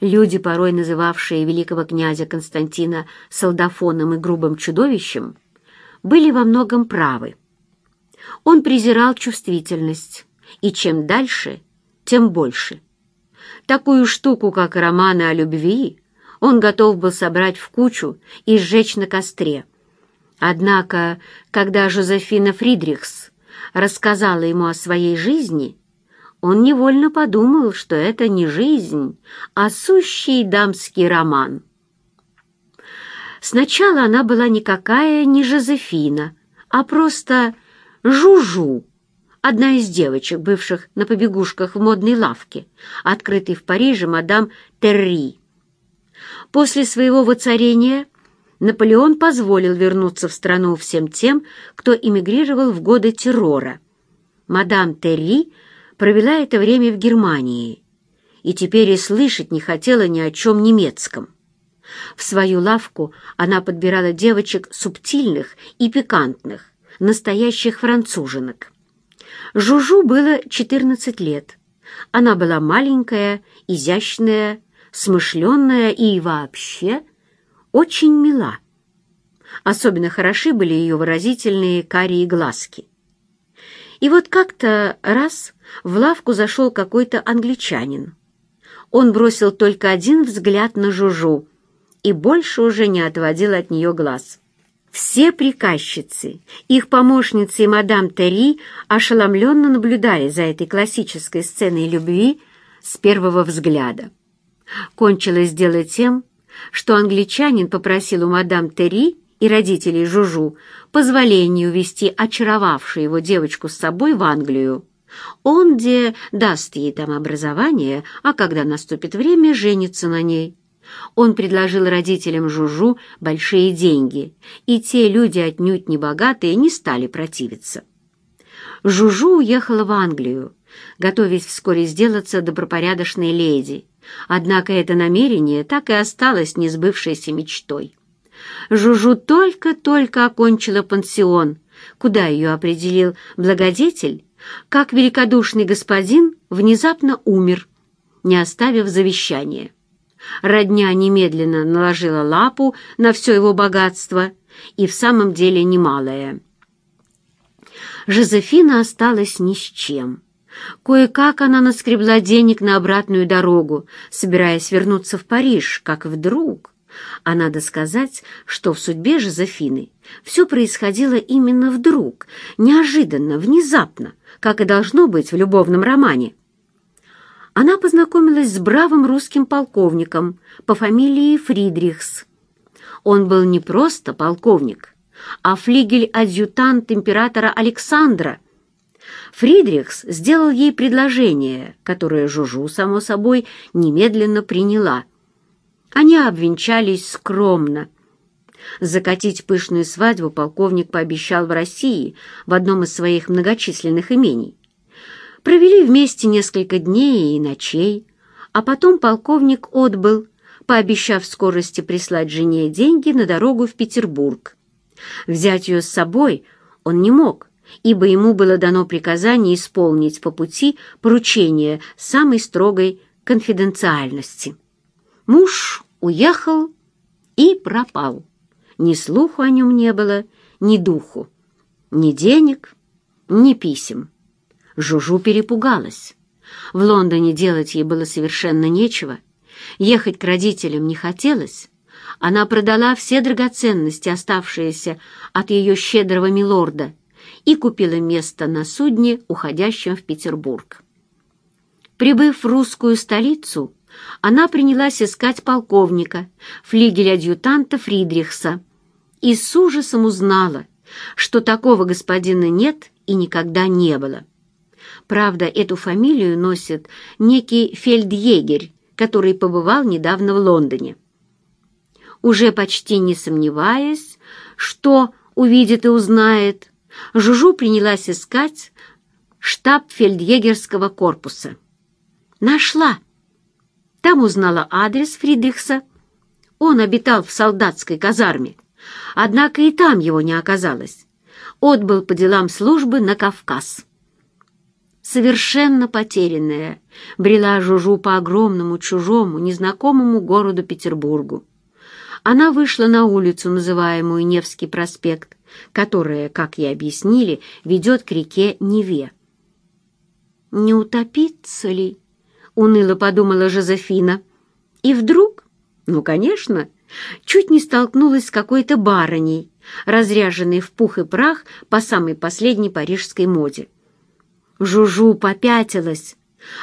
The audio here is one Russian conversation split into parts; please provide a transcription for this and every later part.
Люди, порой называвшие великого князя Константина солдафоном и грубым чудовищем, были во многом правы. Он презирал чувствительность, и чем дальше, тем больше. Такую штуку, как романы о любви, он готов был собрать в кучу и сжечь на костре. Однако, когда Жозефина Фридрихс рассказала ему о своей жизни, он невольно подумал, что это не жизнь, а сущий дамский роман. Сначала она была никакая не Жозефина, а просто Жужу, одна из девочек, бывших на побегушках в модной лавке, открытой в Париже мадам Терри. После своего воцарения Наполеон позволил вернуться в страну всем тем, кто эмигрировал в годы террора. Мадам Терри провела это время в Германии и теперь и слышать не хотела ни о чем немецком. В свою лавку она подбирала девочек субтильных и пикантных, настоящих француженок. Жужу было 14 лет. Она была маленькая, изящная, смышленная и вообще очень мила. Особенно хороши были ее выразительные карие глазки. И вот как-то раз в лавку зашел какой-то англичанин. Он бросил только один взгляд на Жужу и больше уже не отводил от нее глаз. Все приказчицы, их помощницы и мадам Терри ошеломленно наблюдали за этой классической сценой любви с первого взгляда. Кончилось дело тем, что англичанин попросил у мадам Терри и родителей Жужу позволение увезти очаровавшую его девочку с собой в Англию. Он где даст ей там образование, а когда наступит время, женится на ней. Он предложил родителям Жужу большие деньги, и те люди, отнюдь не богатые, не стали противиться. Жужу уехала в Англию, готовясь вскоре сделаться добропорядочной леди, однако это намерение так и осталось несбывшейся мечтой. Жужу только-только окончила пансион, куда ее определил благодетель, как великодушный господин внезапно умер, не оставив завещания. Родня немедленно наложила лапу на все его богатство, и в самом деле немалое. Жозефина осталась ни с чем. Кое-как она наскребла денег на обратную дорогу, собираясь вернуться в Париж, как вдруг... А надо сказать, что в судьбе Жозефины все происходило именно вдруг, неожиданно, внезапно, как и должно быть в любовном романе. Она познакомилась с бравым русским полковником по фамилии Фридрихс. Он был не просто полковник, а флигель-адъютант императора Александра. Фридрихс сделал ей предложение, которое Жужу, само собой, немедленно приняла – они обвенчались скромно. Закатить пышную свадьбу полковник пообещал в России в одном из своих многочисленных имений. Провели вместе несколько дней и ночей, а потом полковник отбыл, пообещав скорости прислать жене деньги на дорогу в Петербург. Взять ее с собой он не мог, ибо ему было дано приказание исполнить по пути поручение самой строгой конфиденциальности. Муж уехал и пропал. Ни слуху о нем не было, ни духу, ни денег, ни писем. Жужу перепугалась. В Лондоне делать ей было совершенно нечего. Ехать к родителям не хотелось. Она продала все драгоценности, оставшиеся от ее щедрого милорда, и купила место на судне, уходящем в Петербург. Прибыв в русскую столицу, она принялась искать полковника, флигеля-адъютанта Фридрихса, и с ужасом узнала, что такого господина нет и никогда не было. Правда, эту фамилию носит некий фельдъегерь, который побывал недавно в Лондоне. Уже почти не сомневаясь, что увидит и узнает, Жужу принялась искать штаб фельдъегерского корпуса. Нашла! Там узнала адрес Фридрихса. Он обитал в солдатской казарме. Однако и там его не оказалось. Отбыл по делам службы на Кавказ. совершенно потерянная, брела Жужу по огромному, чужому, незнакомому городу Петербургу. Она вышла на улицу, называемую Невский проспект, которая, как ей объяснили, ведет к реке Неве. «Не утопиться ли?» — уныло подумала Жозефина. И вдруг, ну, конечно, чуть не столкнулась с какой-то барыней, разряженной в пух и прах по самой последней парижской моде. Жужу попятилась,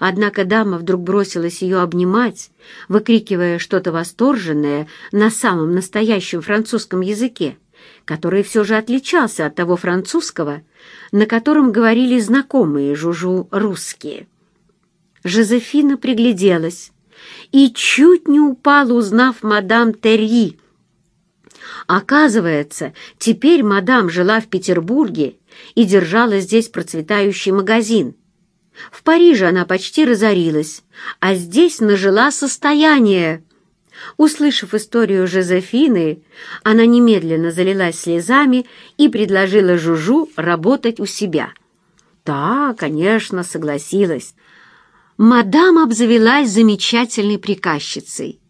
однако дама вдруг бросилась ее обнимать, выкрикивая что-то восторженное на самом настоящем французском языке, который все же отличался от того французского, на котором говорили знакомые Жужу русские. Жозефина пригляделась и чуть не упала, узнав мадам Терри. Оказывается, теперь мадам жила в Петербурге и держала здесь процветающий магазин. В Париже она почти разорилась, а здесь нажила состояние. Услышав историю Жозефины, она немедленно залилась слезами и предложила Жужу работать у себя. Та, конечно, согласилась. Мадам обзавелась замечательной приказчицей.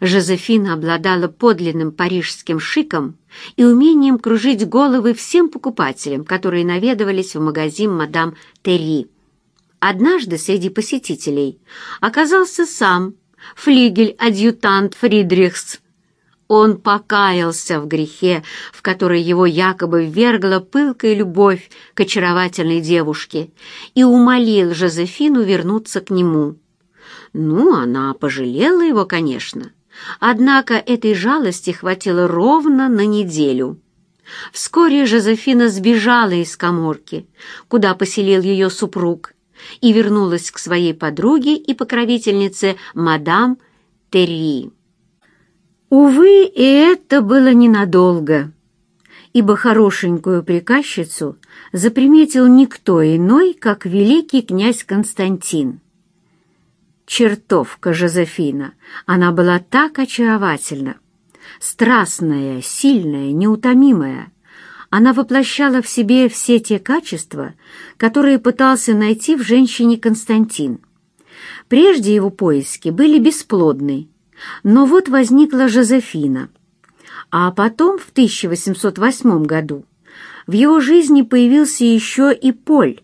Жозефина обладала подлинным парижским шиком и умением кружить головы всем покупателям, которые наведывались в магазин мадам Терри. Однажды среди посетителей оказался сам флигель-адъютант Фридрихс. Он покаялся в грехе, в который его якобы ввергла пылкая любовь к очаровательной девушке, и умолил Жозефину вернуться к нему. Ну, она пожалела его, конечно, однако этой жалости хватило ровно на неделю. Вскоре Жозефина сбежала из коморки, куда поселил ее супруг, и вернулась к своей подруге и покровительнице мадам Терри. Увы, и это было ненадолго, ибо хорошенькую приказчицу заприметил никто иной, как великий князь Константин. Чертовка Жозефина, она была так очаровательна, страстная, сильная, неутомимая, она воплощала в себе все те качества, которые пытался найти в женщине Константин. Прежде его поиски были бесплодны, но вот возникла Жозефина. А потом, в 1808 году, в его жизни появился еще и Поль,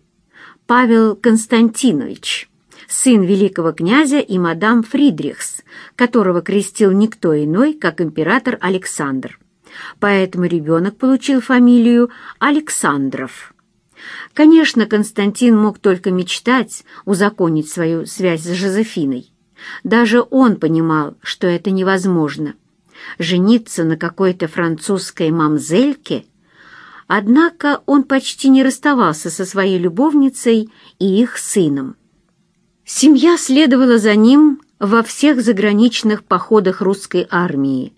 Павел Константинович, сын великого князя и мадам Фридрихс, которого крестил никто иной, как император Александр поэтому ребенок получил фамилию Александров. Конечно, Константин мог только мечтать узаконить свою связь с Жозефиной. Даже он понимал, что это невозможно. Жениться на какой-то французской мамзельке – Однако он почти не расставался со своей любовницей и их сыном. Семья следовала за ним во всех заграничных походах русской армии,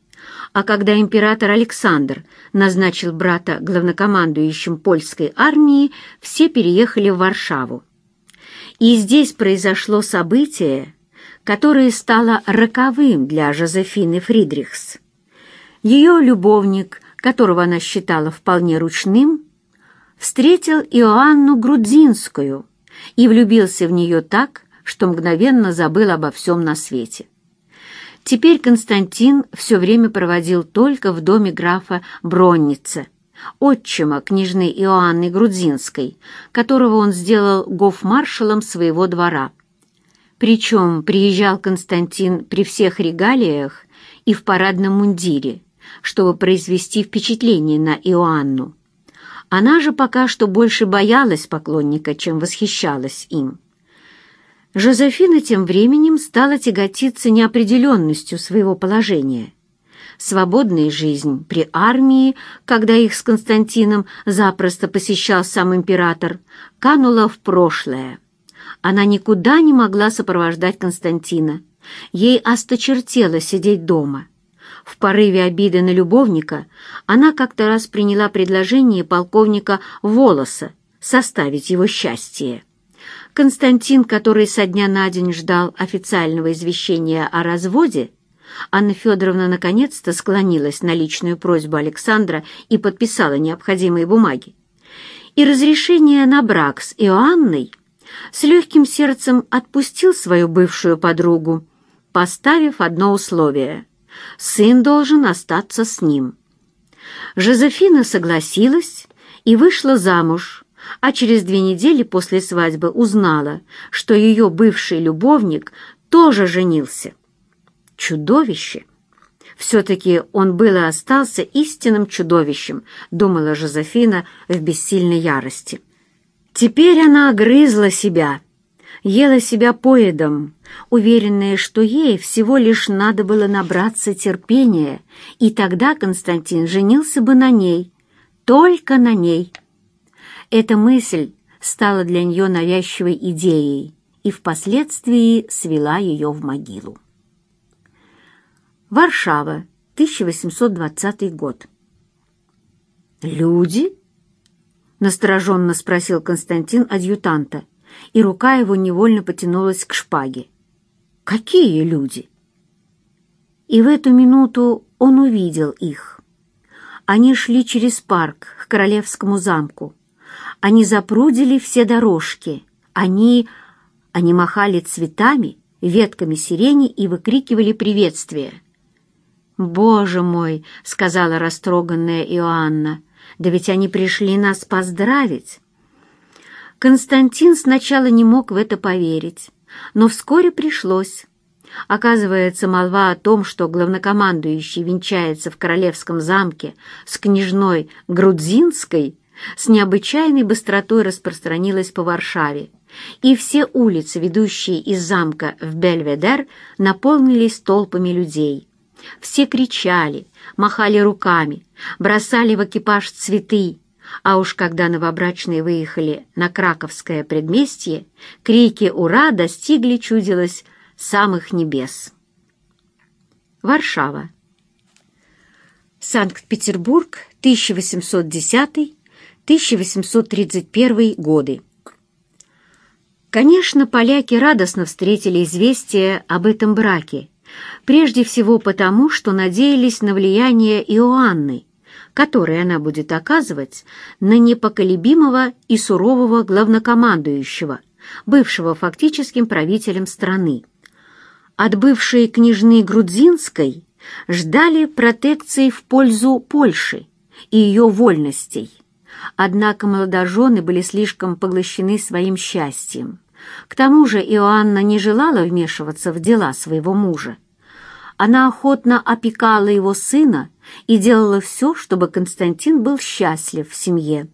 а когда император Александр назначил брата главнокомандующим польской армии, все переехали в Варшаву. И здесь произошло событие, которое стало роковым для Жозефины Фридрихс. Ее любовник, которого она считала вполне ручным, встретил Иоанну Грудзинскую и влюбился в нее так, что мгновенно забыл обо всем на свете. Теперь Константин все время проводил только в доме графа Бронница, отчима княжны Иоанны Грудзинской, которого он сделал гофмаршалом своего двора. Причем приезжал Константин при всех регалиях и в парадном мундире, чтобы произвести впечатление на Иоанну. Она же пока что больше боялась поклонника, чем восхищалась им. Жозефина тем временем стала тяготиться неопределенностью своего положения. Свободная жизнь при армии, когда их с Константином запросто посещал сам император, канула в прошлое. Она никуда не могла сопровождать Константина. Ей осточертело сидеть дома. В порыве обиды на любовника она как-то раз приняла предложение полковника Волоса составить его счастье. Константин, который со дня на день ждал официального извещения о разводе, Анна Федоровна наконец-то склонилась на личную просьбу Александра и подписала необходимые бумаги. И разрешение на брак с Иоанной с легким сердцем отпустил свою бывшую подругу, поставив одно условие — сын должен остаться с ним. Жозефина согласилась и вышла замуж, а через две недели после свадьбы узнала, что ее бывший любовник тоже женился. Чудовище! Все-таки он был и остался истинным чудовищем, думала Жозефина в бессильной ярости. Теперь она огрызла себя, ела себя поедом, уверенная, что ей всего лишь надо было набраться терпения, и тогда Константин женился бы на ней, только на ней. Эта мысль стала для нее навязчивой идеей и впоследствии свела ее в могилу. Варшава, 1820 год. «Люди?» — настороженно спросил Константин адъютанта, и рука его невольно потянулась к шпаге. «Какие люди?» И в эту минуту он увидел их. Они шли через парк к Королевскому замку. Они запрудили все дорожки. Они... Они махали цветами, ветками сирени и выкрикивали приветствия. «Боже мой!» — сказала растроганная Иоанна. «Да ведь они пришли нас поздравить!» Константин сначала не мог в это поверить, но вскоре пришлось. Оказывается, молва о том, что главнокомандующий венчается в королевском замке с княжной Грудзинской, с необычайной быстротой распространилась по Варшаве, и все улицы, ведущие из замка в Бельведер, наполнились толпами людей. Все кричали, махали руками, бросали в экипаж цветы, а уж когда новобрачные выехали на Краковское предместье, крики «Ура!» достигли, чудилось, самых небес. Варшава. Санкт-Петербург, 1810-1831 годы. Конечно, поляки радостно встретили известие об этом браке, Прежде всего потому, что надеялись на влияние Иоанны, которое она будет оказывать на непоколебимого и сурового главнокомандующего, бывшего фактическим правителем страны. От бывшей княжны Грудзинской ждали протекции в пользу Польши и ее вольностей. Однако молодожены были слишком поглощены своим счастьем. К тому же Иоанна не желала вмешиваться в дела своего мужа. Она охотно опекала его сына и делала все, чтобы Константин был счастлив в семье.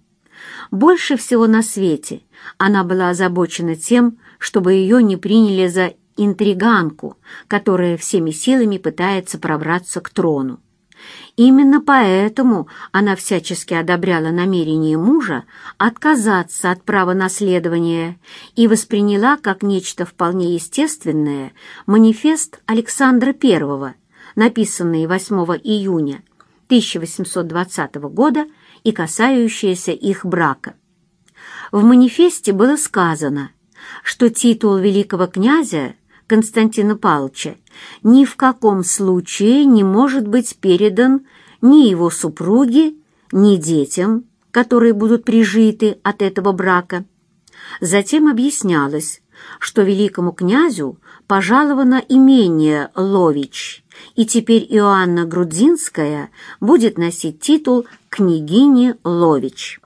Больше всего на свете она была озабочена тем, чтобы ее не приняли за интриганку, которая всеми силами пытается пробраться к трону. Именно поэтому она всячески одобряла намерение мужа отказаться от права наследования и восприняла как нечто вполне естественное манифест Александра I, написанный 8 июня 1820 года и касающийся их брака. В манифесте было сказано, что титул великого князя Константина Павловича ни в каком случае не может быть передан ни его супруге, ни детям, которые будут прижиты от этого брака. Затем объяснялось, что великому князю пожаловано имение Лович, и теперь Иоанна Грудзинская будет носить титул княгини Лович.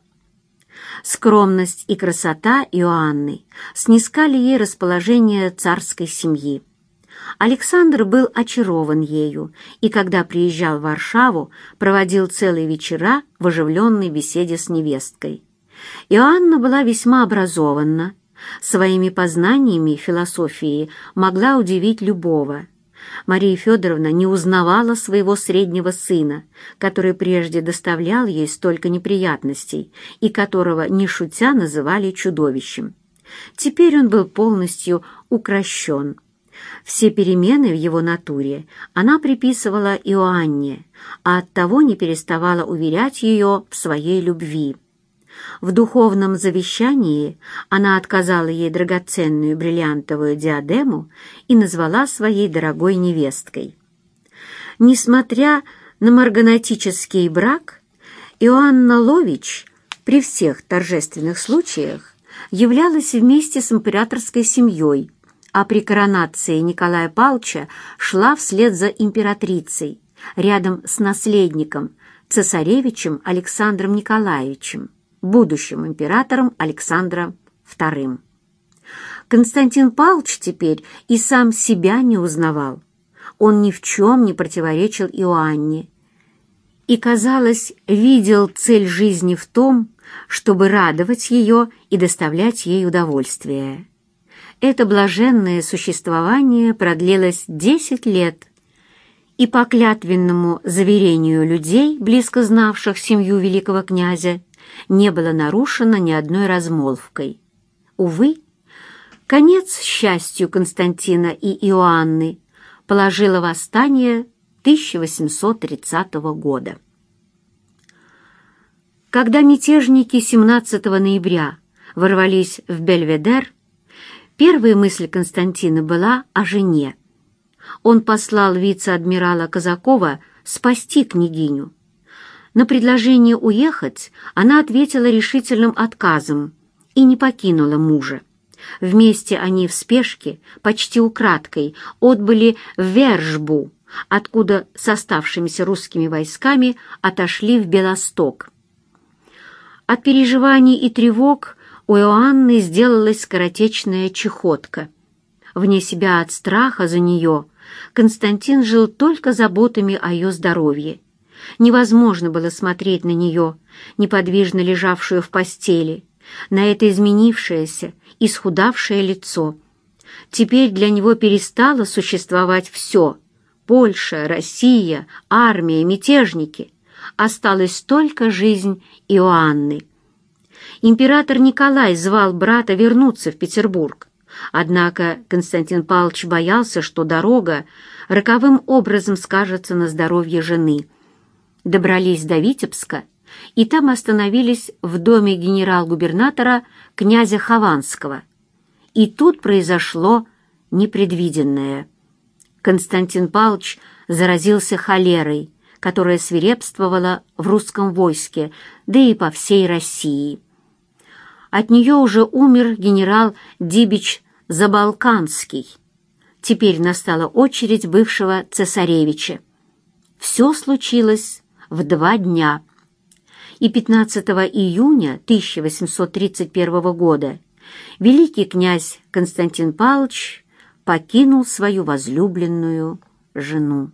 Скромность и красота Иоанны снискали ей расположение царской семьи. Александр был очарован ею и, когда приезжал в Варшаву, проводил целые вечера в оживленной беседе с невесткой. Иоанна была весьма образована, своими познаниями философии могла удивить любого – Мария Федоровна не узнавала своего среднего сына, который прежде доставлял ей столько неприятностей и которого, не шутя, называли чудовищем. Теперь он был полностью укращен. Все перемены в его натуре она приписывала Иоанне, а оттого не переставала уверять ее в своей любви. В духовном завещании она отказала ей драгоценную бриллиантовую диадему и назвала своей дорогой невесткой. Несмотря на марганатический брак, Иоанна Лович при всех торжественных случаях являлась вместе с императорской семьей, а при коронации Николая Павловича шла вслед за императрицей, рядом с наследником, цесаревичем Александром Николаевичем, будущим императором Александром II. Константин Павлович теперь и сам себя не узнавал. Он ни в чем не противоречил Иоанне и, казалось, видел цель жизни в том, чтобы радовать ее и доставлять ей удовольствие. Это блаженное существование продлилось десять лет, и по клятвенному заверению людей, близко знавших семью великого князя, не было нарушено ни одной размолвкой. Увы, конец счастью Константина и Иоанны положило восстание 1830 года. Когда мятежники 17 ноября ворвались в Бельведер, первая мысль Константина была о жене. Он послал вице-адмирала Казакова спасти княгиню. На предложение уехать она ответила решительным отказом и не покинула мужа. Вместе они в спешке, почти украдкой, отбыли в Вержбу, откуда с оставшимися русскими войсками отошли в Белосток. От переживаний и тревог у Иоанны сделалась скоротечная чехотка. Вне себя от страха за нее Константин жил только заботами о ее здоровье. Невозможно было смотреть на нее, неподвижно лежавшую в постели, на это изменившееся, исхудавшее лицо. Теперь для него перестало существовать все — Польша, Россия, армия, мятежники. Осталась только жизнь Иоанны. Император Николай звал брата вернуться в Петербург. Однако Константин Павлович боялся, что дорога роковым образом скажется на здоровье жены. Добрались до Витебска и там остановились в доме генерал-губернатора князя Хованского. И тут произошло непредвиденное. Константин Павлович заразился холерой, которая свирепствовала в русском войске, да и по всей России. От нее уже умер генерал Дибич Забалканский. Теперь настала очередь бывшего цесаревича. Все случилось в два дня. И 15 июня 1831 года великий князь Константин Павлович покинул свою возлюбленную жену.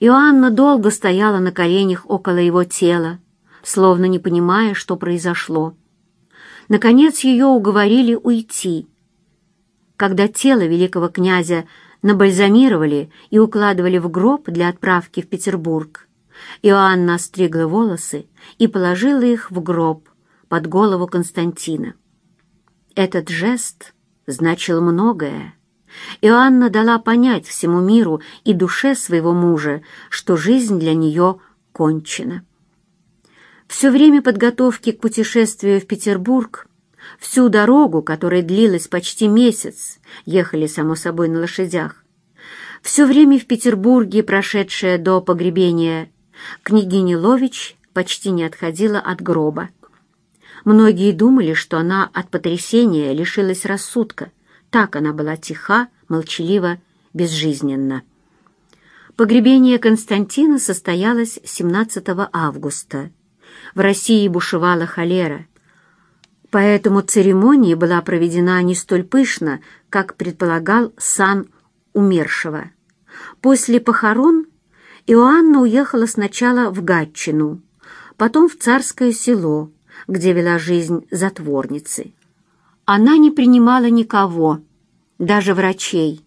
Иоанна долго стояла на коленях около его тела, словно не понимая, что произошло. Наконец ее уговорили уйти. Когда тело великого князя набальзамировали и укладывали в гроб для отправки в Петербург, Иоанна остригла волосы и положила их в гроб под голову Константина. Этот жест значил многое. Иоанна дала понять всему миру и душе своего мужа, что жизнь для нее кончена. Все время подготовки к путешествию в Петербург, всю дорогу, которая длилась почти месяц, ехали, само собой, на лошадях, все время в Петербурге, прошедшее до погребения, княгиня Лович почти не отходила от гроба. Многие думали, что она от потрясения лишилась рассудка. Так она была тиха, молчалива, безжизненна. Погребение Константина состоялось 17 августа в России бушевала холера. Поэтому церемония была проведена не столь пышно, как предполагал сан умершего. После похорон Иоанна уехала сначала в Гатчину, потом в Царское село, где вела жизнь затворницы. Она не принимала никого, даже врачей.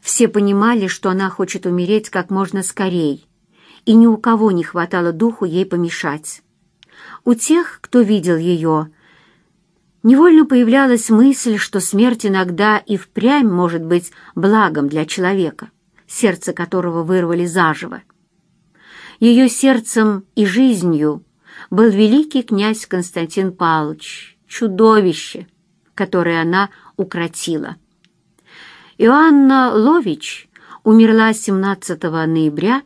Все понимали, что она хочет умереть как можно скорей, и ни у кого не хватало духу ей помешать. У тех, кто видел ее, невольно появлялась мысль, что смерть иногда и впрямь может быть благом для человека, сердце которого вырвали заживо. Ее сердцем и жизнью был великий князь Константин Павлович, чудовище, которое она укротила. Иоанна Лович умерла 17 ноября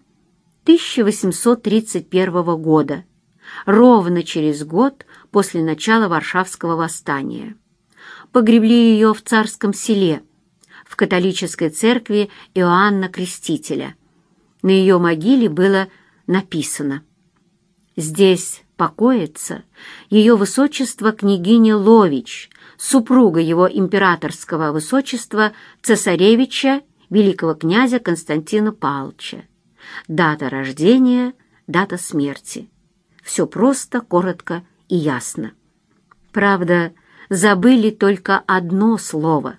1831 года ровно через год после начала Варшавского восстания. Погребли ее в царском селе, в католической церкви Иоанна Крестителя. На ее могиле было написано «Здесь покоится ее высочество княгиня Лович, супруга его императорского высочества цесаревича великого князя Константина Павловича. Дата рождения, дата смерти. Все просто, коротко и ясно. Правда, забыли только одно слово.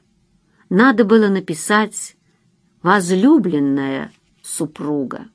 Надо было написать «возлюбленная супруга».